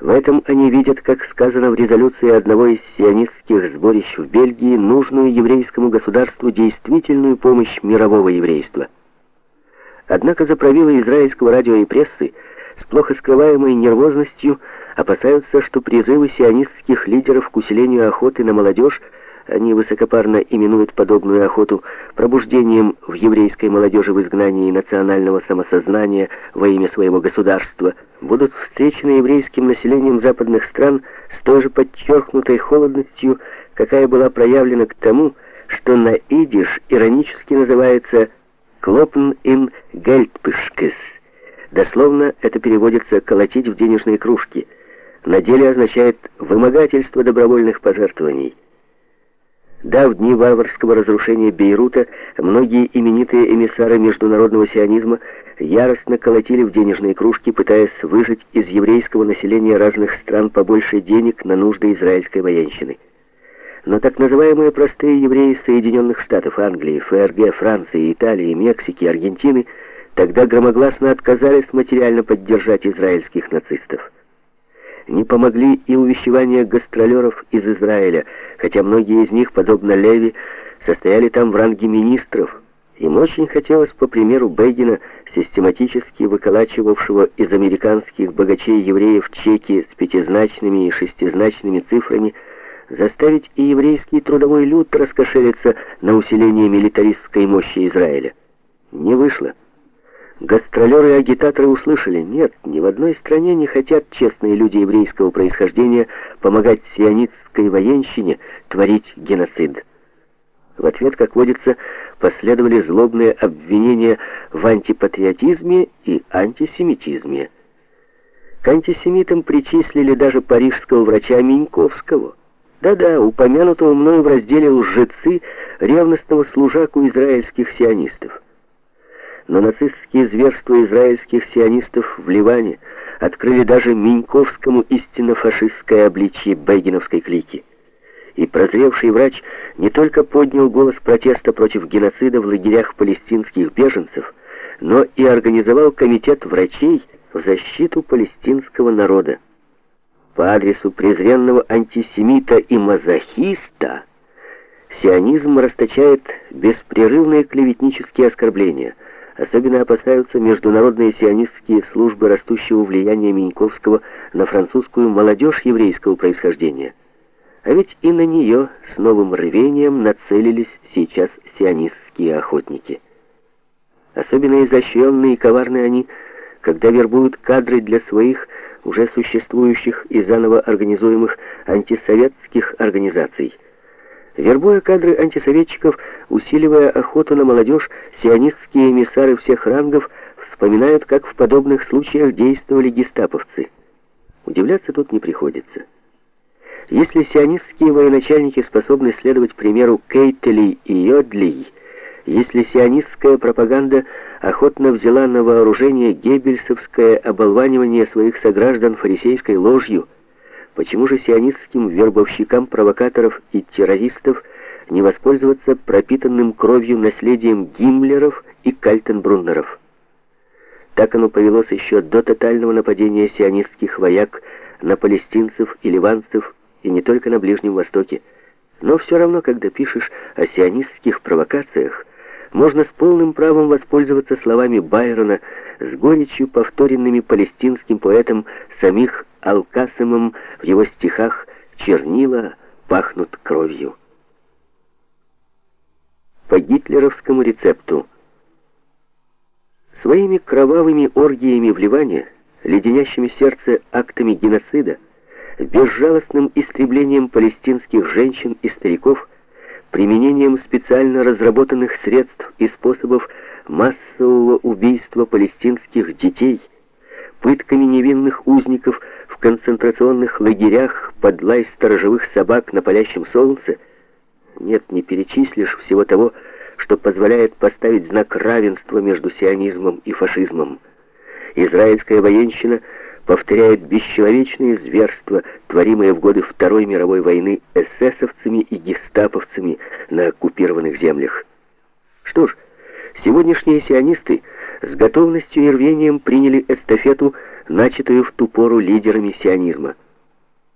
В этом они видят, как сказано в резолюции одного из сионистских сборищ в Бельгии, нужную еврейскому государству действительную помощь мирового еврейства. Однако за правила израильского радио и прессы с плохо скрываемой нервозностью опасаются, что призывы сионистских лидеров к усилению охоты на молодежь они высокопарно именуют подобную охоту пробуждением в еврейской молодежи в изгнании национального самосознания во имя своего государства, будут встречены еврейским населением западных стран с той же подчеркнутой холодностью, какая была проявлена к тому, что на идиш иронически называется «клопн им гельдпышкес». Дословно это переводится «колотить в денежные кружки». На деле означает «вымогательство добровольных пожертвований». Да, в дни варварского разрушения Бейрута многие именитые эмиссары международного сионизма яростно колотили в денежные кружки, пытаясь выжать из еврейского населения разных стран побольше денег на нужды израильской военщины. Но так называемые простые евреи Соединенных Штатов, Англии, ФРГ, Франции, Италии, Мексики, Аргентины тогда громогласно отказались материально поддержать израильских нацистов. Не помогли и увещевания гастролеров из Израиля, хотя многие из них, подобно Леви, состояли там в ранге министров. Им очень хотелось, по примеру Бейгена, систематически выколачивавшего из американских богачей евреев чеки с пятизначными и шестизначными цифрами, заставить и еврейский трудовой люд раскошелиться на усиление милитаристской мощи Израиля. Не вышло. Гастролеры и агитаторы услышали, нет, ни в одной стране не хотят честные люди еврейского происхождения помогать сионистской военщине творить геноцид. В ответ, как водится, последовали злобные обвинения в антипатриотизме и антисемитизме. К антисемитам причислили даже парижского врача Миньковского. Да-да, упомянутого мною в разделе «Лжецы» ревностного служаку израильских сионистов но нацистские зверства израильских сионистов в Ливане открыли даже Миньковскому истинно фашистское обличье бейгеновской клики. И прозревший врач не только поднял голос протеста против геноцида в лагерях палестинских беженцев, но и организовал комитет врачей в защиту палестинского народа. По адресу презренного антисемита и мазохиста сионизм расточает беспрерывные клеветнические оскорбления – Особенно опасаются международные сионистские службы растущего влияния Миньковского на французскую молодежь еврейского происхождения. А ведь и на нее с новым рвением нацелились сейчас сионистские охотники. Особенно изощренные и коварные они, когда вербуют кадры для своих уже существующих и заново организуемых антисоветских организаций – Вербуя кадры антисоветчиков, усиливая охоту на молодежь, сионистские эмиссары всех рангов вспоминают, как в подобных случаях действовали гестаповцы. Удивляться тут не приходится. Если сионистские военачальники способны следовать примеру Кейтели и Йодли, если сионистская пропаганда охотно взяла на вооружение геббельсовское оболванивание своих сограждан фарисейской ложью, Почему же сионистским вербовщикам провокаторов и террористов не воспользоваться пропитанным кровью наследием Гиммлеров и Кальтенбруннеров? Так оно повелось еще до тотального нападения сионистских вояк на палестинцев и ливанцев, и не только на Ближнем Востоке. Но все равно, когда пишешь о сионистских провокациях, можно с полным правом воспользоваться словами Байрона, с горечью повторенными палестинским поэтом самих Алкасымом в его стихах «Чернила пахнут кровью». По гитлеровскому рецепту Своими кровавыми оргиями в Ливане, леденящими сердце актами геноцида, безжалостным истреблением палестинских женщин и стариков, применением специально разработанных средств и способов массового убийства палестинских детей, пытками невинных узников в концентрационных лагерях под лай сторожевых собак на палящем солнце, нет, не перечислишь всего того, что позволяет поставить знак равенства между сионизмом и фашизмом. Израильская военщина повторяет бесчеловечные зверства, творимые в годы Второй мировой войны эсэсовцами и гестаповцами на оккупированных землях. Что ж, сегодняшние сионисты с готовностью и рвением приняли эстафету начатую в ту пору лидерами сионизма.